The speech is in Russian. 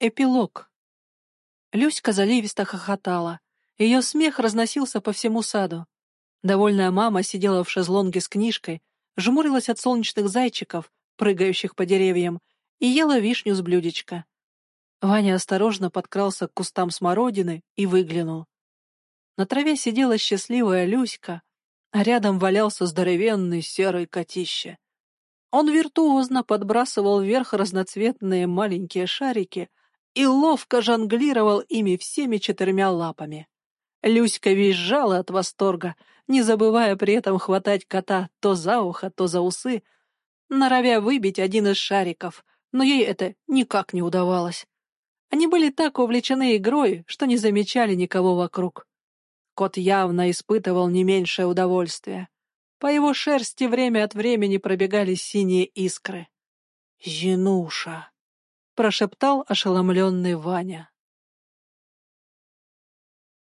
Эпилог. Люська заливисто хохотала. Ее смех разносился по всему саду. Довольная мама сидела в шезлонге с книжкой, жмурилась от солнечных зайчиков, прыгающих по деревьям, и ела вишню с блюдечка. Ваня осторожно подкрался к кустам смородины и выглянул. На траве сидела счастливая Люська, а рядом валялся здоровенный серый котище. Он виртуозно подбрасывал вверх разноцветные маленькие шарики — и ловко жонглировал ими всеми четырьмя лапами. Люська визжала от восторга, не забывая при этом хватать кота то за ухо, то за усы, норовя выбить один из шариков, но ей это никак не удавалось. Они были так увлечены игрой, что не замечали никого вокруг. Кот явно испытывал не меньшее удовольствие. По его шерсти время от времени пробегали синие искры. «Зинуша!» — прошептал ошеломленный Ваня.